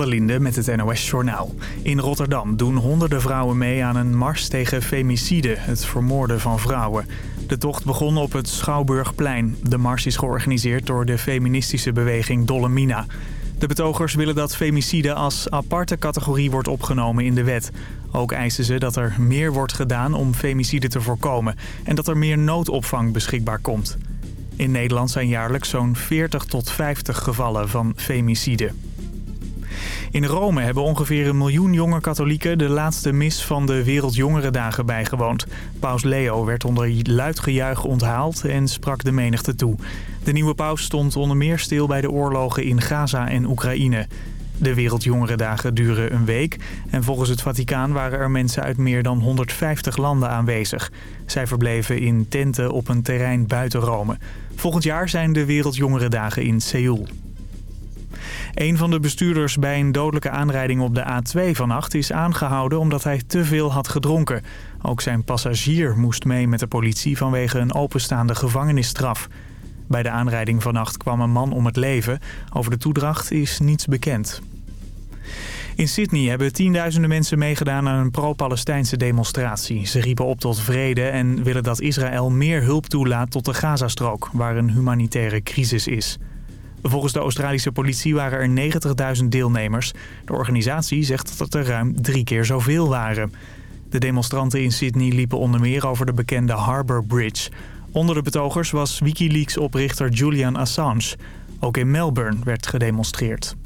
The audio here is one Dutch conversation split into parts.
der Linde met het NOS-journaal. In Rotterdam doen honderden vrouwen mee aan een mars tegen femicide, het vermoorden van vrouwen. De tocht begon op het Schouwburgplein. De mars is georganiseerd door de feministische beweging Dollemina. De betogers willen dat femicide als aparte categorie wordt opgenomen in de wet. Ook eisen ze dat er meer wordt gedaan om femicide te voorkomen... en dat er meer noodopvang beschikbaar komt. In Nederland zijn jaarlijks zo'n 40 tot 50 gevallen van femicide. In Rome hebben ongeveer een miljoen jonge katholieken de laatste mis van de Wereldjongerendagen bijgewoond. Paus Leo werd onder luid gejuich onthaald en sprak de menigte toe. De nieuwe paus stond onder meer stil bij de oorlogen in Gaza en Oekraïne. De Wereldjongerendagen duren een week en volgens het Vaticaan waren er mensen uit meer dan 150 landen aanwezig. Zij verbleven in tenten op een terrein buiten Rome. Volgend jaar zijn de Wereldjongerendagen in Seoul. Een van de bestuurders bij een dodelijke aanrijding op de A2 vannacht is aangehouden omdat hij te veel had gedronken. Ook zijn passagier moest mee met de politie vanwege een openstaande gevangenisstraf. Bij de aanrijding vannacht kwam een man om het leven. Over de toedracht is niets bekend. In Sydney hebben tienduizenden mensen meegedaan aan een pro-Palestijnse demonstratie. Ze riepen op tot vrede en willen dat Israël meer hulp toelaat tot de Gazastrook, waar een humanitaire crisis is. Volgens de Australische politie waren er 90.000 deelnemers. De organisatie zegt dat er ruim drie keer zoveel waren. De demonstranten in Sydney liepen onder meer over de bekende Harbour Bridge. Onder de betogers was Wikileaks-oprichter Julian Assange. Ook in Melbourne werd gedemonstreerd.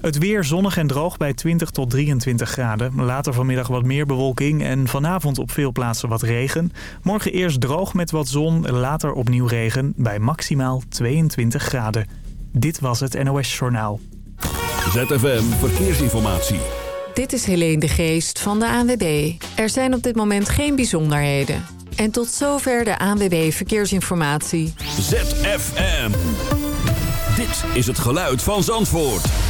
Het weer zonnig en droog bij 20 tot 23 graden. Later vanmiddag wat meer bewolking en vanavond op veel plaatsen wat regen. Morgen eerst droog met wat zon, later opnieuw regen bij maximaal 22 graden. Dit was het NOS Journaal. ZFM Verkeersinformatie. Dit is Helene de Geest van de ANWB. Er zijn op dit moment geen bijzonderheden. En tot zover de ANWB Verkeersinformatie. ZFM. Dit is het geluid van Zandvoort.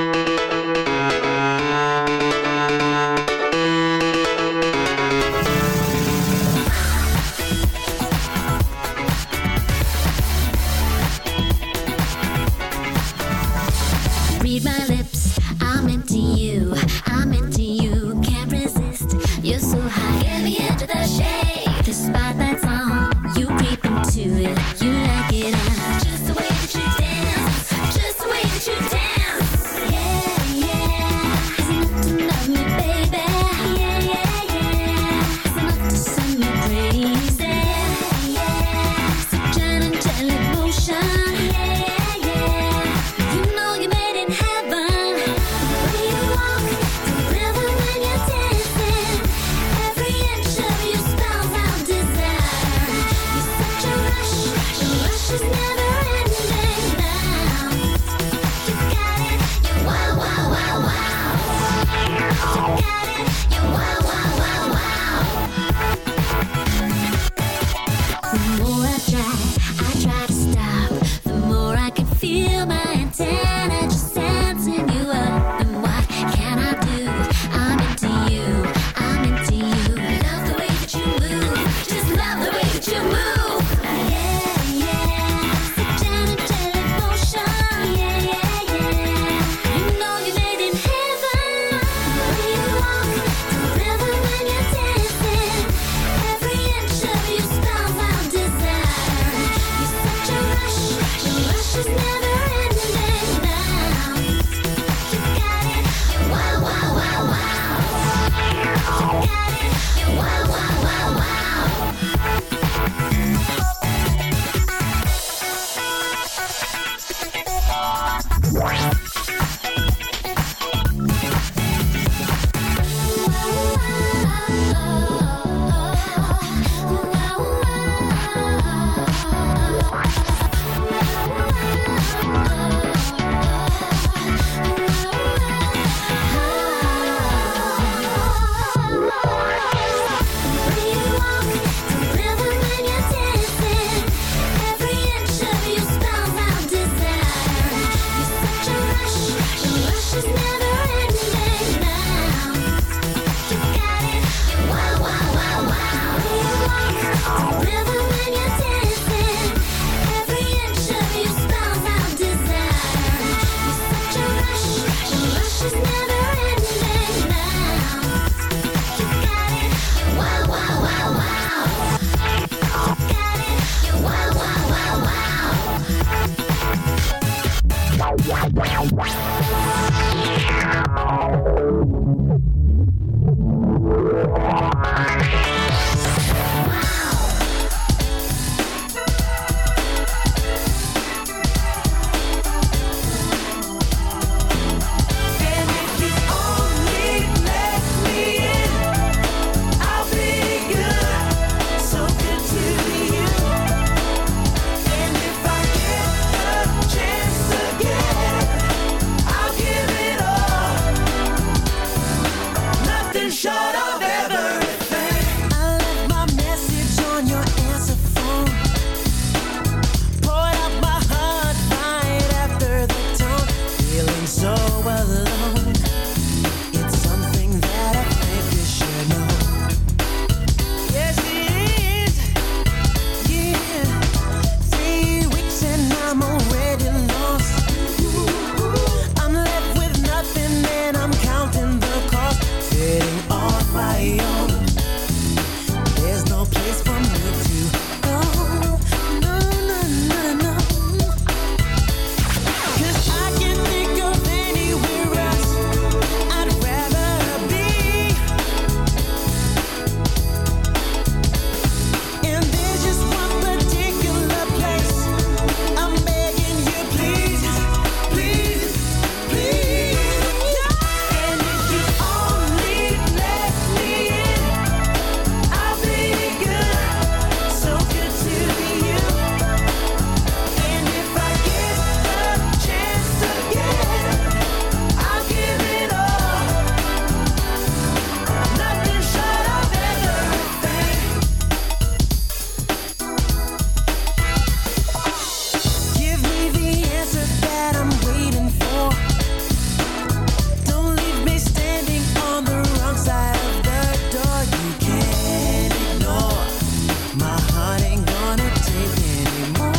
ain't gonna take anymore.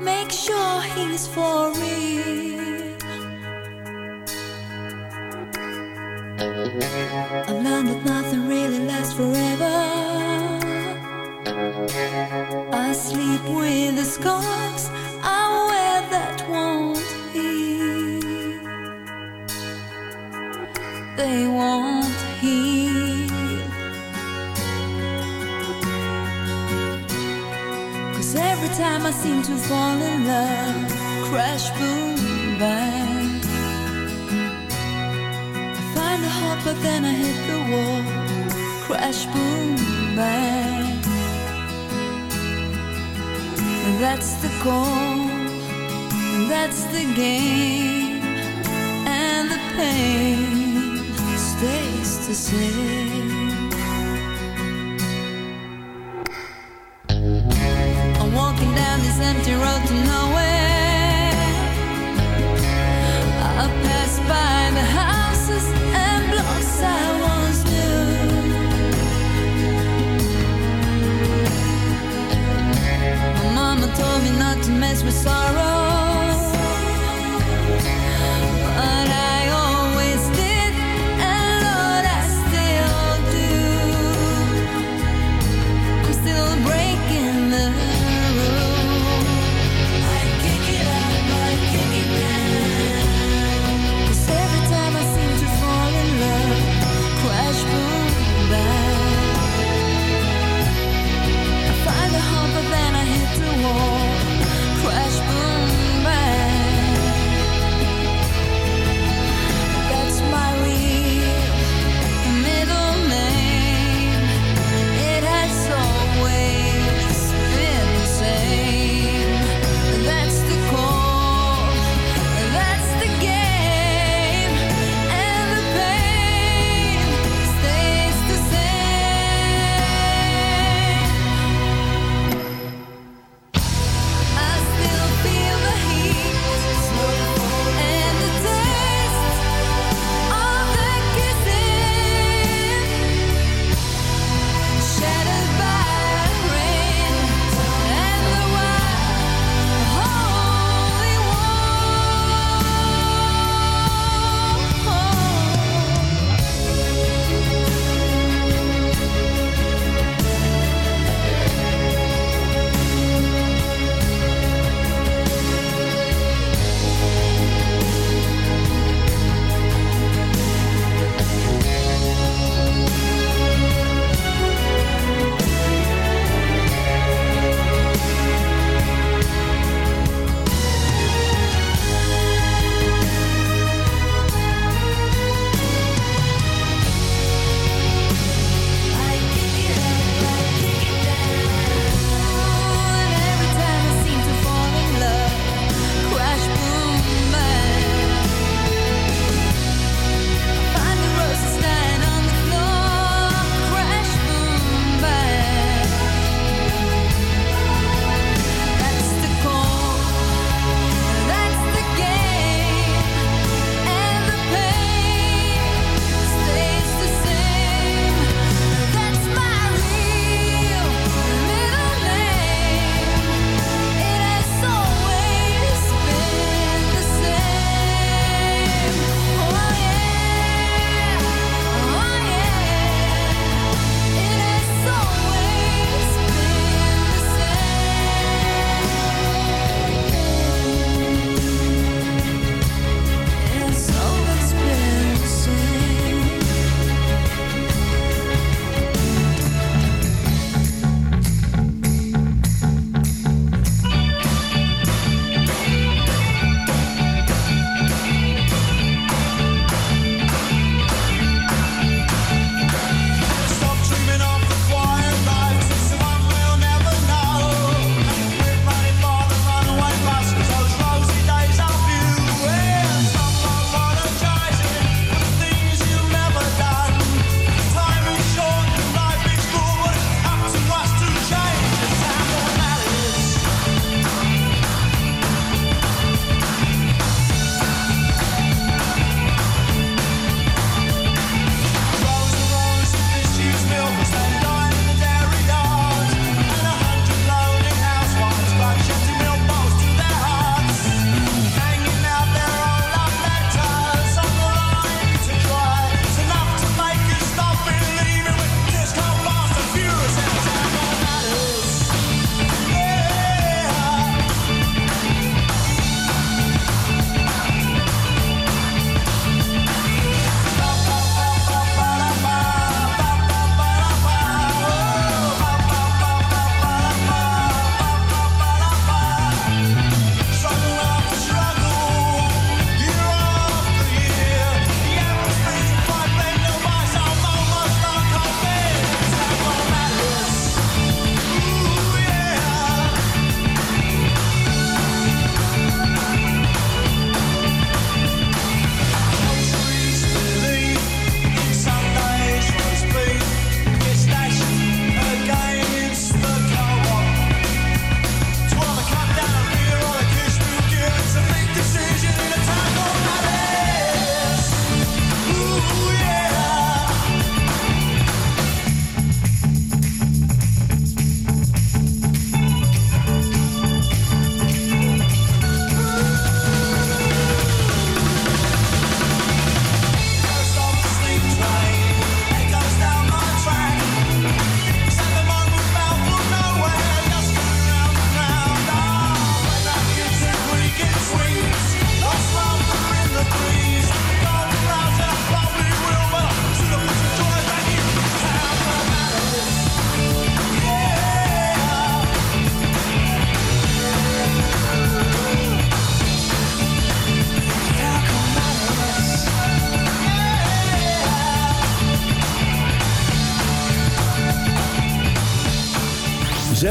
make sure he's for real. I learned that nothing really lasts forever. I sleep with the scars I wear that won't heal. They won't. time I seem to fall in love. Crash, boom, bang. I find a hope, but then I hit the wall. Crash, boom, bang. That's the call, That's the game. And the pain stays the same.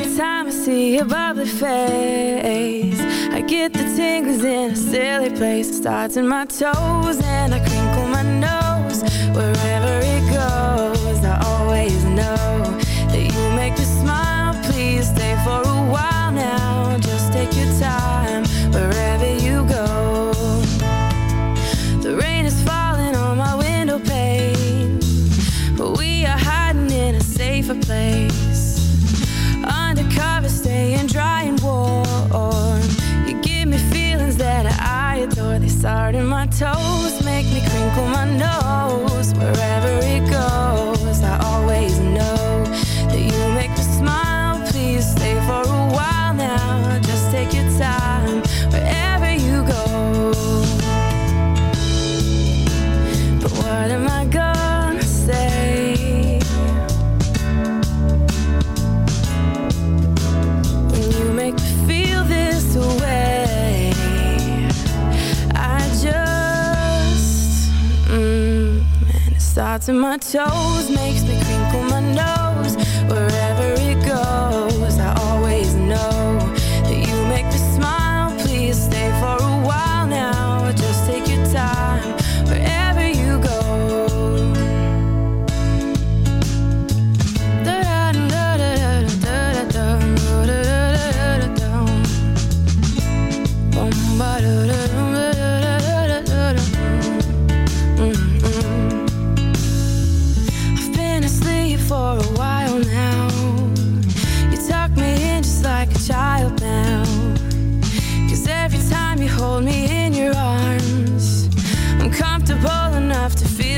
Every time I see your bubbly face, I get the tingles in a silly place. Starts in my toes and I crinkle my nose. Wherever it goes, I always know that you make me smile. Please stay for a while now. Just take your time wherever you adore. They start in my toes, make me crinkle my nose. to my toes makes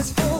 is full.